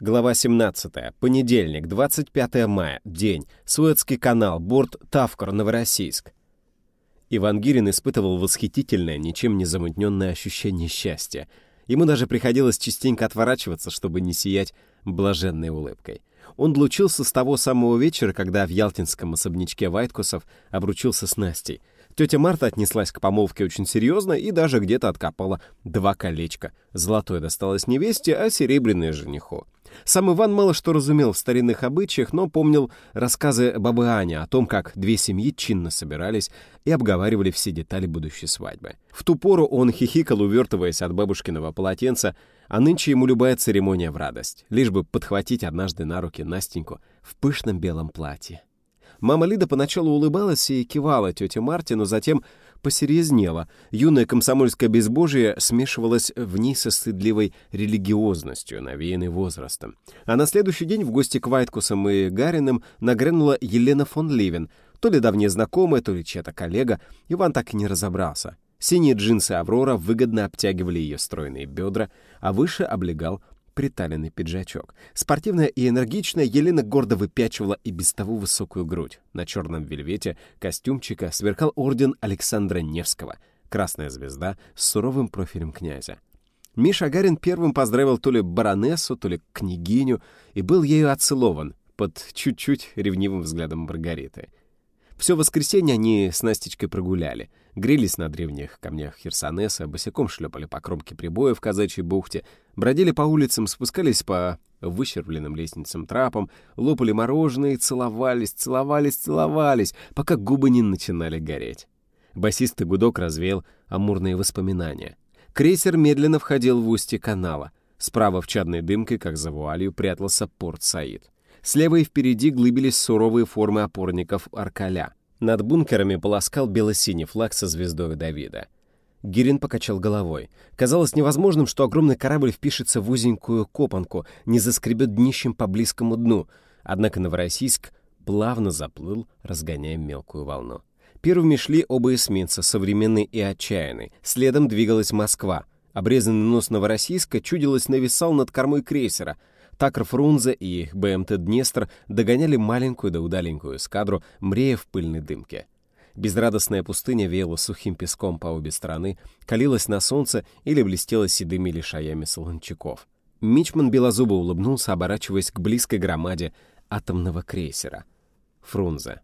Глава 17. Понедельник, 25 мая. День. Суэцкий канал. Борт Тавкар, Новороссийск. Иван Гирин испытывал восхитительное, ничем не замутненное ощущение счастья. Ему даже приходилось частенько отворачиваться, чтобы не сиять блаженной улыбкой. Он лучился с того самого вечера, когда в ялтинском особнячке Вайткусов обручился с Настей — Тетя Марта отнеслась к помолвке очень серьезно и даже где-то откопала два колечка. Золотое досталось невесте, а серебряное — жениху. Сам Иван мало что разумел в старинных обычаях, но помнил рассказы бабы Ани о том, как две семьи чинно собирались и обговаривали все детали будущей свадьбы. В ту пору он хихикал, увертываясь от бабушкиного полотенца, а нынче ему любая церемония в радость, лишь бы подхватить однажды на руки Настеньку в пышном белом платье. Мама Лида поначалу улыбалась и кивала тете Марте, но затем посерьезнела. Юное комсомольское безбожие смешивалось в ней со стыдливой религиозностью, навеянной возрастом. А на следующий день в гости к Вайткусам и Гариным нагрянула Елена фон Ливен, то ли давняя знакомая, то ли чья-то коллега. Иван так и не разобрался. Синие джинсы «Аврора» выгодно обтягивали ее стройные бедра, а выше облегал приталенный пиджачок. Спортивная и энергичная, Елена гордо выпячивала и без того высокую грудь. На черном вельвете костюмчика сверкал орден Александра Невского, красная звезда с суровым профилем князя. Миша Гарин первым поздравил то ли баронессу, то ли княгиню и был ею отцелован под чуть-чуть ревнивым взглядом Маргариты. Все воскресенье они с Настечкой прогуляли, грелись на древних камнях Херсонеса, босиком шлепали по кромке прибоя в казачьей бухте, бродили по улицам, спускались по выщербленным лестницам трапам, лопали мороженое целовались, целовались, целовались, пока губы не начинали гореть. Басистый гудок развеял амурные воспоминания. Крейсер медленно входил в устье канала. Справа в чадной дымке, как за вуалью, прятался порт Саид. Слева и впереди глыбились суровые формы опорников Аркаля. Над бункерами полоскал бело-синий флаг со звездой Давида. Гирин покачал головой. Казалось невозможным, что огромный корабль впишется в узенькую копанку, не заскребет днищем по близкому дну. Однако Новороссийск плавно заплыл, разгоняя мелкую волну. Первыми шли оба эсминца, современный и отчаянный. Следом двигалась Москва. Обрезанный нос Новороссийска чудилось нависал над кормой крейсера — Такр Фрунзе и БМТ «Днестр» догоняли маленькую да удаленькую эскадру, мрея в пыльной дымке. Безрадостная пустыня веяла сухим песком по обе стороны, калилась на солнце или блестела седыми лишаями солончаков. Мичман белозубо улыбнулся, оборачиваясь к близкой громаде атомного крейсера. Фрунзе.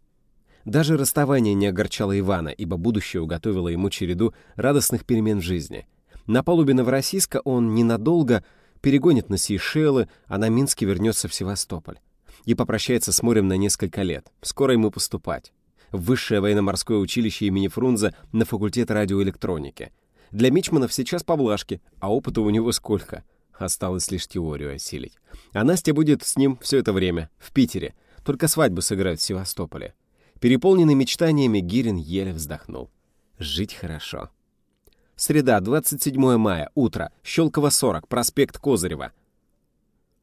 Даже расставание не огорчало Ивана, ибо будущее уготовило ему череду радостных перемен в жизни. На палубе Новороссийска он ненадолго перегонит на Сейшелы, а на Минске вернется в Севастополь. И попрощается с морем на несколько лет. Скоро ему поступать. В высшее военно-морское училище имени Фрунзе на факультет радиоэлектроники. Для Мичманов сейчас поблажки, а опыта у него сколько. Осталось лишь теорию осилить. А Настя будет с ним все это время, в Питере. Только свадьбу сыграют в Севастополе. Переполненный мечтаниями, Гирин еле вздохнул. Жить хорошо. Среда, 27 мая, утро, Щелково 40, проспект Козырева.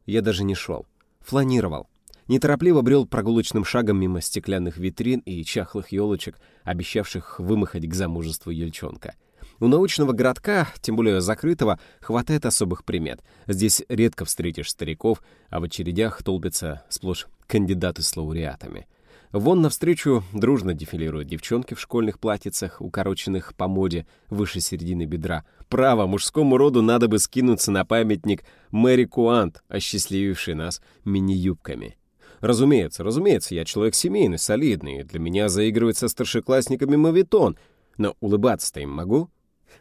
Я даже не шел. Фланировал. Неторопливо брел прогулочным шагом мимо стеклянных витрин и чахлых елочек, обещавших вымахать к замужеству ельчонка. У научного городка, тем более закрытого, хватает особых примет. Здесь редко встретишь стариков, а в очередях толпятся сплошь кандидаты с лауреатами. Вон навстречу дружно дефилируют девчонки в школьных платьицах, укороченных по моде выше середины бедра. Право, мужскому роду надо бы скинуться на памятник Мэри Куант, осчастлививший нас мини-юбками. Разумеется, разумеется, я человек семейный, солидный, для меня заигрывать со старшеклассниками мавитон, но улыбаться-то им могу?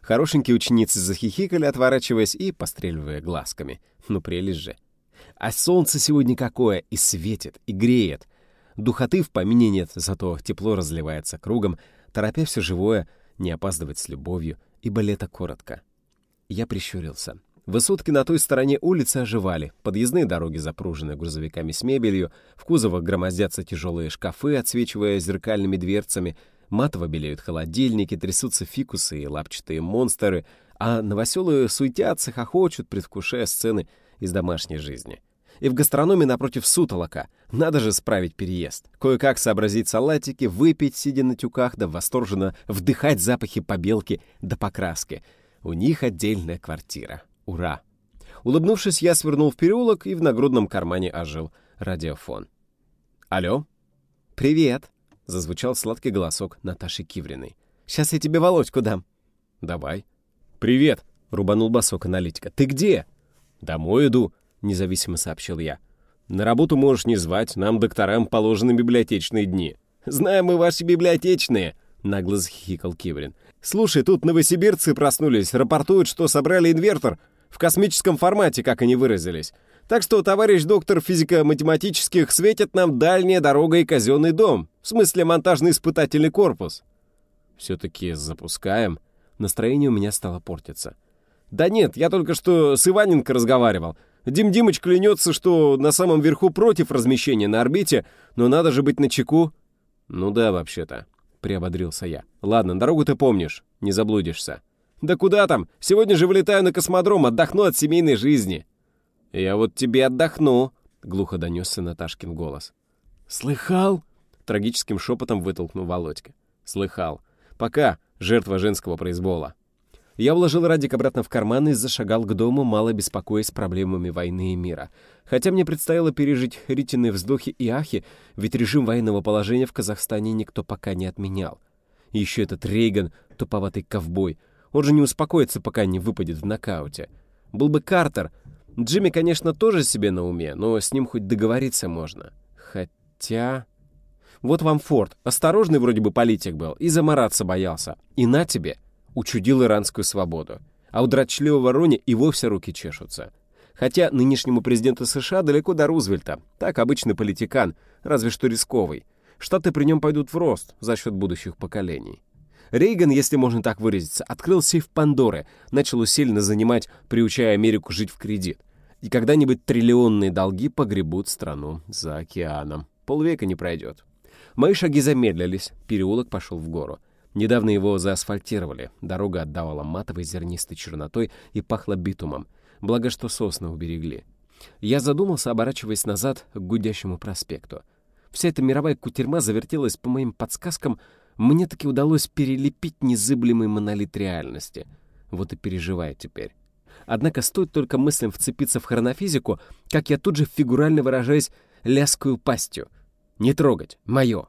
Хорошенькие ученицы захихикали, отворачиваясь и постреливая глазками. Ну, прелесть же. А солнце сегодня какое, и светит, и греет — Духоты в помине нет, зато тепло разливается кругом, торопя все живое, не опаздывать с любовью, ибо лето коротко. Я прищурился. Высотки на той стороне улицы оживали, подъездные дороги запружены грузовиками с мебелью, в кузовах громоздятся тяжелые шкафы, отсвечивая зеркальными дверцами, матово белеют холодильники, трясутся фикусы и лапчатые монстры, а новоселы суетятся, хохочут, предвкушая сцены из домашней жизни и в гастрономе напротив сутолока. Надо же справить переезд. Кое-как сообразить салатики, выпить, сидя на тюках, да восторженно вдыхать запахи побелки да покраски. У них отдельная квартира. Ура! Улыбнувшись, я свернул в переулок и в нагрудном кармане ожил радиофон. «Алло?» «Привет!» — зазвучал сладкий голосок Наташи Кивриной. «Сейчас я тебе Володьку дам». «Давай». «Привет!» — рубанул басок аналитика. «Ты где?» «Домой иду», — независимо сообщил я. «На работу можешь не звать, нам, докторам, положены библиотечные дни». «Знаем мы ваши библиотечные», — нагло захихикал Киврин. «Слушай, тут новосибирцы проснулись, рапортуют, что собрали инвертор в космическом формате, как они выразились. Так что, товарищ доктор физико-математических, светит нам дальняя дорога и казенный дом. В смысле, монтажный испытательный корпус». «Все-таки запускаем?» Настроение у меня стало портиться. «Да нет, я только что с Иваненко разговаривал. Дим Димыч клянется, что на самом верху против размещения на орбите, но надо же быть начеку». «Ну да, вообще-то», — приободрился я. «Ладно, дорогу ты помнишь, не заблудишься». «Да куда там? Сегодня же вылетаю на космодром, отдохну от семейной жизни». «Я вот тебе отдохну», — глухо донесся Наташкин голос. «Слыхал?» — трагическим шепотом вытолкнул Володька. «Слыхал. Пока, жертва женского произвола». Я уложил Радик обратно в карман и зашагал к дому, мало беспокоясь проблемами войны и мира. Хотя мне предстояло пережить ритиные вздохи и ахи, ведь режим военного положения в Казахстане никто пока не отменял. И еще этот Рейган, туповатый ковбой. Он же не успокоится, пока не выпадет в нокауте. Был бы Картер. Джимми, конечно, тоже себе на уме, но с ним хоть договориться можно. Хотя... Вот вам Форд. Осторожный вроде бы политик был и замораться боялся. И на тебе — учудил иранскую свободу. А у дрочливого Рони и вовсе руки чешутся. Хотя нынешнему президенту США далеко до Рузвельта. Так, обычный политикан, разве что рисковый. Штаты при нем пойдут в рост за счет будущих поколений. Рейган, если можно так выразиться, открыл сейф Пандоры, начал усиленно занимать, приучая Америку жить в кредит. И когда-нибудь триллионные долги погребут страну за океаном. Полвека не пройдет. Мои шаги замедлились, переулок пошел в гору. Недавно его заасфальтировали, дорога отдавала матовой зернистой чернотой и пахла битумом, благо что сосны уберегли. Я задумался, оборачиваясь назад к гудящему проспекту. Вся эта мировая кутерьма завертелась по моим подсказкам, мне таки удалось перелепить незыблемый монолит реальности. Вот и переживаю теперь. Однако стоит только мыслям вцепиться в хронофизику, как я тут же, фигурально выражаясь, ляскую пастью. Не трогать, мое.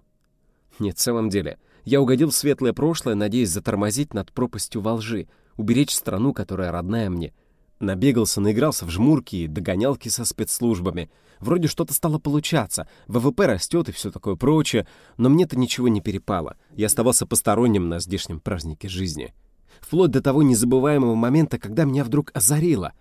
Нет, в самом деле, я угодил в светлое прошлое, надеясь затормозить над пропастью во лжи, уберечь страну, которая родная мне. Набегался, наигрался в жмурки и догонялки со спецслужбами. Вроде что-то стало получаться, ВВП растет и все такое прочее, но мне-то ничего не перепало. Я оставался посторонним на здешнем празднике жизни. Вплоть до того незабываемого момента, когда меня вдруг озарило.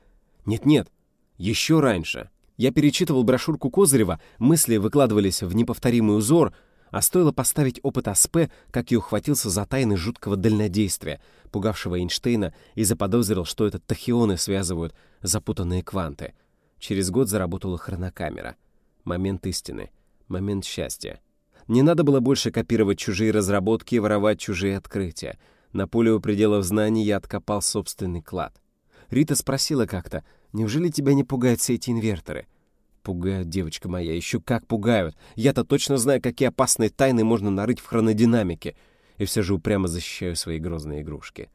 Нет-нет, еще раньше. Я перечитывал брошюрку Козырева, мысли выкладывались в неповторимый узор — а стоило поставить опыт АСП, как я ухватился за тайны жуткого дальнодействия, пугавшего Эйнштейна, и заподозрил, что это тахионы связывают запутанные кванты. Через год заработала хронокамера. Момент истины. Момент счастья. Не надо было больше копировать чужие разработки и воровать чужие открытия. На поле у пределов знаний я откопал собственный клад. Рита спросила как-то, «Неужели тебя не пугают все эти инверторы?» Пугают, девочка моя, еще как пугают. Я-то точно знаю, какие опасные тайны можно нарыть в хронодинамике. И все же упрямо защищаю свои грозные игрушки.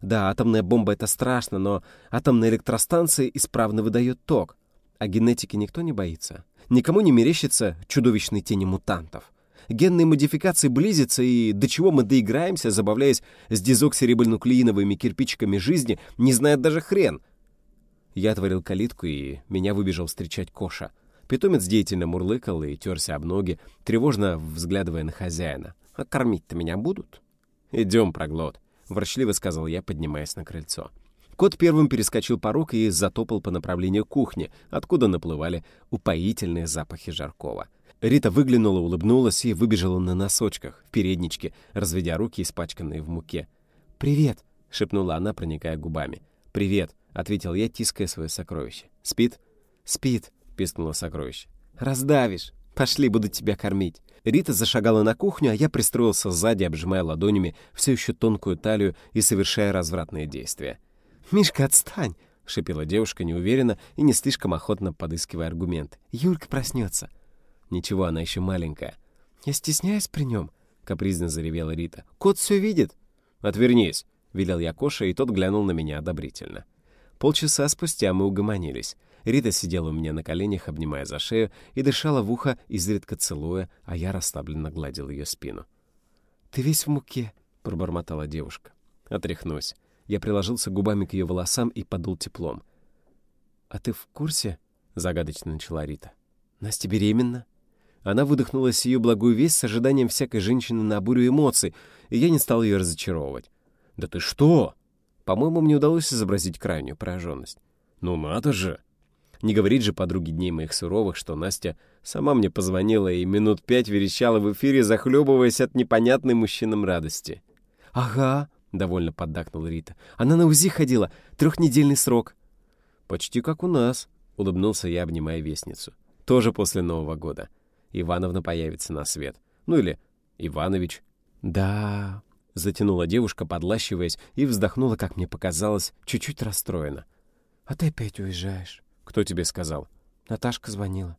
Да, атомная бомба — это страшно, но атомная электростанция исправно выдает ток. А генетики никто не боится. Никому не мерещится чудовищной тени мутантов. Генные модификации близятся, и до чего мы доиграемся, забавляясь с дезоксирибонуклеиновыми кирпичиками жизни, не знает даже хрен — я отворил калитку, и меня выбежал встречать Коша. Питомец деятельно мурлыкал и терся об ноги, тревожно взглядывая на хозяина. «А кормить-то меня будут?» «Идем, проглот», — ворчливо сказал я, поднимаясь на крыльцо. Кот первым перескочил порог и затопал по направлению кухни, откуда наплывали упоительные запахи жаркого. Рита выглянула, улыбнулась и выбежала на носочках, в передничке, разведя руки, испачканные в муке. «Привет!» — шепнула она, проникая губами. «Привет!» ответил я, тиская свое сокровище. «Спит?» «Спит», — пискнуло сокровище. «Раздавишь. Пошли, буду тебя кормить». Рита зашагала на кухню, а я пристроился сзади, обжимая ладонями все еще тонкую талию и совершая развратные действия. «Мишка, отстань!» — шипела девушка неуверенно и не слишком охотно подыскивая аргумент. «Юлька проснется». «Ничего, она еще маленькая». «Я стесняюсь при нем», — капризно заревела Рита. «Кот все видит». «Отвернись», — велел я Коша, и тот глянул на меня одобрительно. Полчаса спустя мы угомонились. Рита сидела у меня на коленях, обнимая за шею, и дышала в ухо, изредка целуя, а я расслабленно гладил ее спину. «Ты весь в муке», — пробормотала девушка. «Отряхнусь». Я приложился губами к ее волосам и подул теплом. «А ты в курсе?» — загадочно начала Рита. «Настя беременна?» Она выдохнула сию благую весть с ожиданием всякой женщины на бурю эмоций, и я не стал ее разочаровывать. «Да ты что?» По-моему, мне удалось изобразить крайнюю пораженность. «Ну надо же!» Не говорить же подруге дней моих суровых, что Настя сама мне позвонила и минут пять верещала в эфире, захлебываясь от непонятной мужчинам радости. «Ага», — довольно поддакнула Рита. «Она на УЗИ ходила. Трехнедельный срок». «Почти как у нас», — улыбнулся я, обнимая вестницу. «Тоже после Нового года. Ивановна появится на свет. Ну или Иванович». «Да...» — затянула девушка, подлащиваясь, и вздохнула, как мне показалось, чуть-чуть расстроена. «А ты опять уезжаешь?» «Кто тебе сказал?» «Наташка звонила.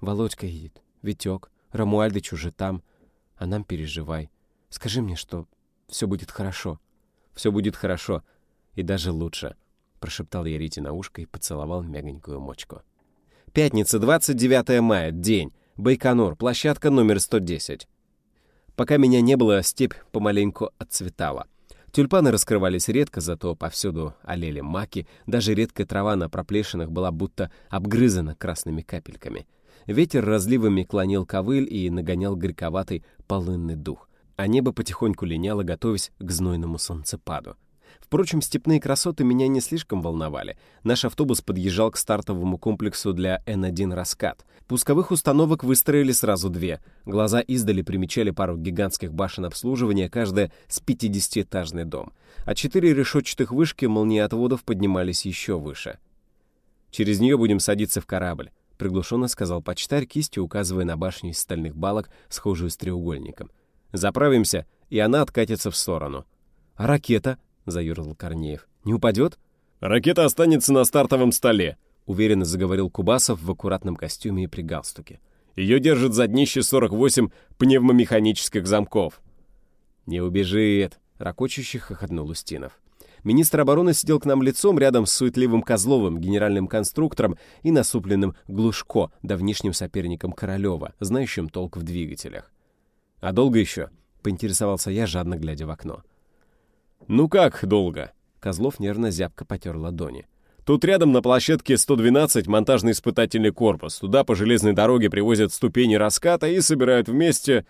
Володька едет. Витек. Рамуальдыч уже там. А нам переживай. Скажи мне, что все будет хорошо». «Все будет хорошо. И даже лучше», — прошептал я Рите на ушко и поцеловал мягонькую мочку. Пятница, 29 мая, день. Байконур, площадка номер 110. Пока меня не было, степь помаленьку отцветала. Тюльпаны раскрывались редко, зато повсюду олели маки, даже редкая трава на проплешинах была будто обгрызана красными капельками. Ветер разливами клонил ковыль и нагонял горьковатый полынный дух, а небо потихоньку линяло, готовясь к знойному солнцепаду. Впрочем, степные красоты меня не слишком волновали. Наш автобус подъезжал к стартовому комплексу для Н-1 «Раскат». Пусковых установок выстроили сразу две. Глаза издали примечали пару гигантских башен обслуживания, каждая с 50-этажный дом. А четыре решетчатых вышки молниеотводов поднимались еще выше. «Через нее будем садиться в корабль», — приглушенно сказал почтарь, кистью указывая на башню из стальных балок, схожую с треугольником. «Заправимся, и она откатится в сторону». «А ракета?» — заерзал Корнеев. «Не упадет?» «Ракета останется на стартовом столе», — уверенно заговорил Кубасов в аккуратном костюме и при галстуке. «Ее держит за днище 48 пневмомеханических замков». «Не убежит», — ракочущий хохотнул Устинов. Министр обороны сидел к нам лицом рядом с суетливым Козловым, генеральным конструктором и насупленным Глушко, давнишним соперником Королева, знающим толк в двигателях. «А долго еще?» — поинтересовался я, жадно глядя в окно. «Ну как долго?» Козлов нервно зябко потер ладони. «Тут рядом на площадке 112 монтажный испытательный корпус. Туда по железной дороге привозят ступени раската и собирают вместе...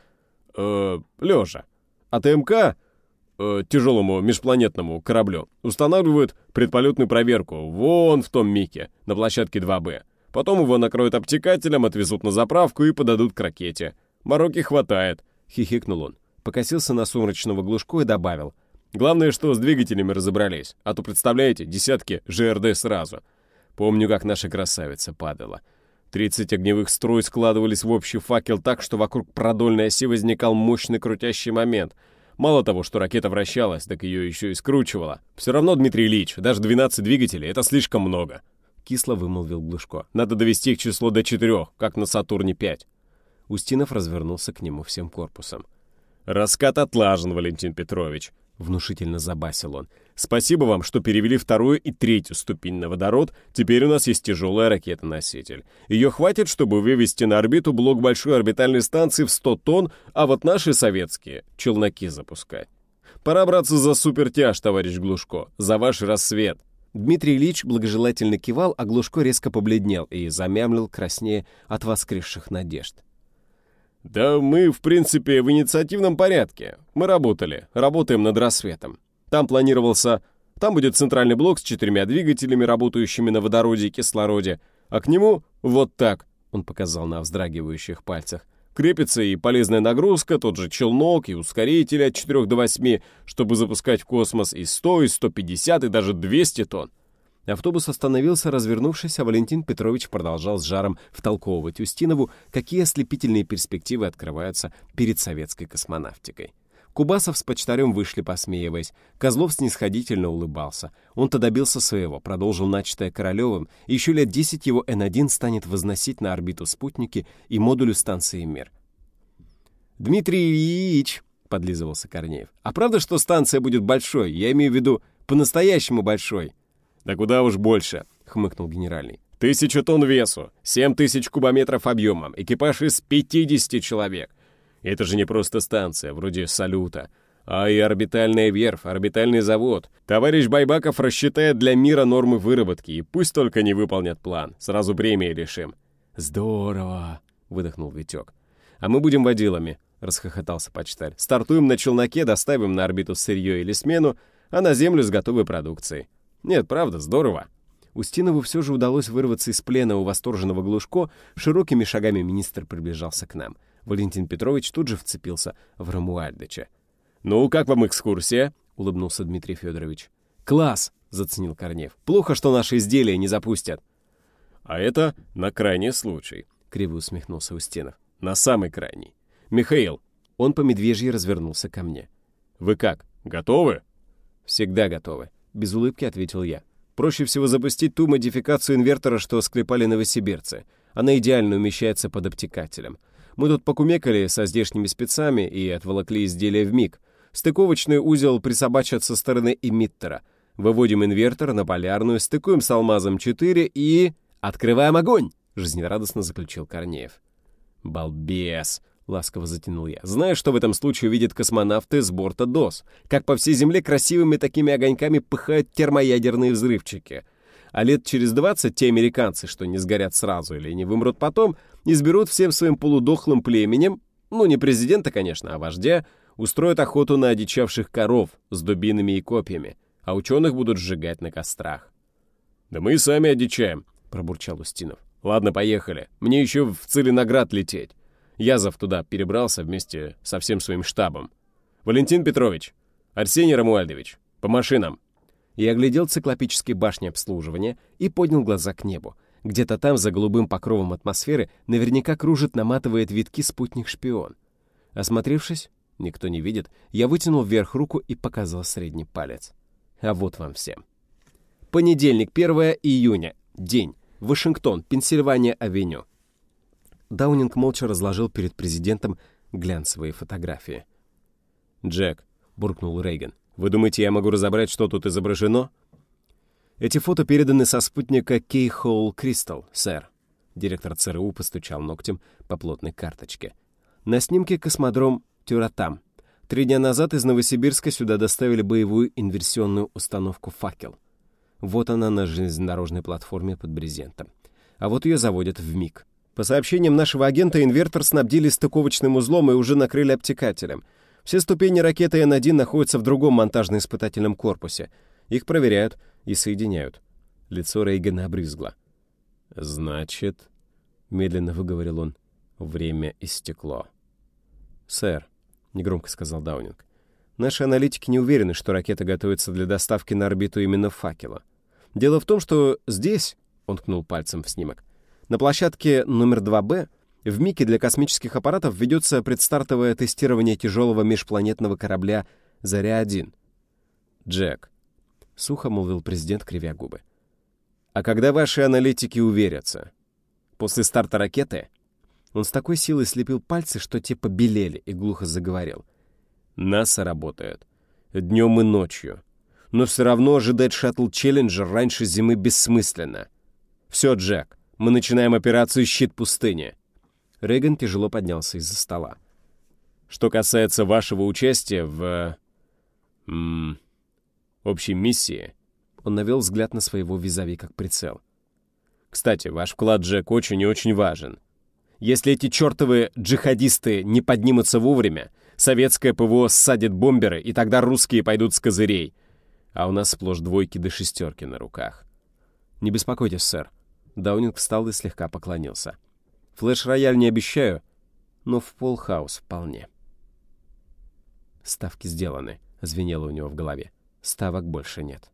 Э, лежа. А ТМК, э, тяжелому межпланетному кораблю, устанавливают предполетную проверку вон в том мике, на площадке 2Б. Потом его накроют обтекателем, отвезут на заправку и подадут к ракете. Мороки хватает», — хихикнул он. Покосился на сумрачного глушку и добавил — Главное, что с двигателями разобрались, а то, представляете, десятки ЖРД сразу. Помню, как наша красавица падала. Тридцать огневых струй складывались в общий факел так, что вокруг продольной оси возникал мощный крутящий момент. Мало того, что ракета вращалась, так ее еще и скручивала. Все равно, Дмитрий Ильич, даже 12 двигателей — это слишком много. Кисло вымолвил Глушко. Надо довести их число до четырех, как на Сатурне-5. Устинов развернулся к нему всем корпусом. «Раскат отлажен, Валентин Петрович. — внушительно забасил он. «Спасибо вам, что перевели вторую и третью ступень на водород. Теперь у нас есть тяжелая ракета-носитель. Ее хватит, чтобы вывести на орбиту блок большой орбитальной станции в 100 тонн, а вот наши советские — челноки запускать. Пора браться за супертяж, товарищ Глушко, за ваш рассвет». Дмитрий Ильич благожелательно кивал, а Глушко резко побледнел и замямлил краснее от воскресших надежд. «Да мы, в принципе, в инициативном порядке. Мы работали, работаем над рассветом. Там планировался... Там будет центральный блок с четырьмя двигателями, работающими на водороде и кислороде, а к нему вот так, он показал на вздрагивающих пальцах, крепится и полезная нагрузка, тот же челнок и ускоритель от 4 до 8, чтобы запускать в космос и 100, и 150, и даже 200 тонн. Автобус остановился, развернувшись, а Валентин Петрович продолжал с жаром втолковывать Устинову, какие ослепительные перспективы открываются перед советской космонавтикой. Кубасов с почтарем вышли, посмеиваясь. Козлов снисходительно улыбался. Он-то добился своего, продолжил начатое Королевым, и еще лет десять его Н-1 станет возносить на орбиту спутники и модулю станции «Мир». «Дмитрий Ильич!» — подлизывался Корнеев. «А правда, что станция будет большой? Я имею в виду, по-настоящему большой?» «Да куда уж больше», — хмыкнул генеральный. «Тысяча тонн весу, семь тысяч кубометров объемом, экипаж из 50 человек. Это же не просто станция, вроде «Салюта», а и орбитальная верфь, орбитальный завод. Товарищ Байбаков рассчитает для мира нормы выработки, и пусть только не выполнят план. Сразу премии решим». «Здорово!» — выдохнул Витек. «А мы будем водилами», — расхохотался почтарь. «Стартуем на челноке, доставим на орбиту сырье или смену, а на Землю с готовой продукцией. Нет, правда, здорово». Устинову все же удалось вырваться из плена у восторженного Глушко, широкими шагами министр приближался к нам. Валентин Петрович тут же вцепился в Рамуальдыча. «Ну, как вам экскурсия?» — улыбнулся Дмитрий Федорович. «Класс!» — заценил Корнев. «Плохо, что наши изделия не запустят». «А это на крайний случай», — криво усмехнулся Устинов. «На самый крайний. Михаил!» Он по медвежьи развернулся ко мне. «Вы как, готовы?» «Всегда готовы», — без улыбки ответил я. «Проще всего запустить ту модификацию инвертора, что склепали новосибирцы. Она идеально умещается под обтекателем. Мы тут покумекали со здешними спецами и отволокли изделие в миг. Стыковочный узел присобачат со стороны эмиттера. Выводим инвертор на полярную, стыкуем с алмазом 4 и... «Открываем огонь!» — жизнерадостно заключил Корнеев. «Балбес!» — ласково затянул я. «Знаешь, что в этом случае видят космонавты с борта ДОС? Как по всей Земле красивыми такими огоньками пыхают термоядерные взрывчики. А лет через двадцать те американцы, что не сгорят сразу или не вымрут потом, изберут всем своим полудохлым племенем, ну, не президента, конечно, а вождя, устроят охоту на одичавших коров с дубинами и копьями, а ученых будут сжигать на кострах. «Да мы и сами одичаем», — пробурчал Устинов. «Ладно, поехали. Мне еще в Целиноград лететь. Язов туда перебрался вместе со всем своим штабом. Валентин Петрович, Арсений Рамуальдович, по машинам». Я оглядел циклопические башни обслуживания и поднял глаза к небу. Где-то там, за голубым покровом атмосферы, наверняка кружит, наматывает витки спутник-шпион. Осмотревшись, никто не видит, я вытянул вверх руку и показал средний палец. А вот вам всем. Понедельник, 1 июня. День. Вашингтон, Пенсильвания-авеню. Даунинг молча разложил перед президентом глянцевые фотографии. «Джек», — буркнул Рейган, — «вы думаете, я могу разобрать, что тут изображено?» «Эти фото переданы со спутника Кейхоул Кристал, сэр». Директор ЦРУ постучал ногтем по плотной карточке. «На снимке космодром Тюратам. Три дня назад из Новосибирска сюда доставили боевую инверсионную установку «Факел». Вот она на железнодорожной платформе под брезентом. А вот ее заводят в МИГ. По сообщениям нашего агента, инвертор снабдили стыковочным узлом и уже накрыли обтекателем. Все ступени ракеты Н-1 находятся в другом монтажно-испытательном корпусе. Их проверяют и соединяют. Лицо Рейгана обрызгло. «Значит...» — медленно выговорил он. «Время истекло». «Сэр», — негромко сказал Даунинг, «наши аналитики не уверены, что ракета готовится для доставки на орбиту именно факела. Дело в том, что здесь...» — он ткнул пальцем в снимок. «На площадке номер 2Б в МИКе для космических аппаратов ведется предстартовое тестирование тяжелого межпланетного корабля «Заря-1». «Джек», сухо молвил президент, кривя губы. «А когда ваши аналитики уверятся? После старта ракеты?» Он с такой силой слепил пальцы, что те побелели, и глухо заговорил. «НАСА работает. Днем и ночью. Но все равно ожидать шаттл Челленджер раньше зимы бессмысленно. Все, Джек, мы начинаем операцию «Щит пустыни». Рейган тяжело поднялся из-за стола. «Что касается вашего участия в... М общей миссии, он навел взгляд на своего визави как прицел. Кстати, ваш вклад, Джек, очень и очень важен. Если эти чертовы джихадисты не поднимутся вовремя, советское ПВО ссадит бомберы, и тогда русские пойдут с козырей. А у нас сплошь двойки до шестерки на руках. Не беспокойтесь, сэр. Даунинг встал и слегка поклонился. Флэш-рояль не обещаю, но в полхаус вполне. Ставки сделаны, звенело у него в голове. Ставок больше нет.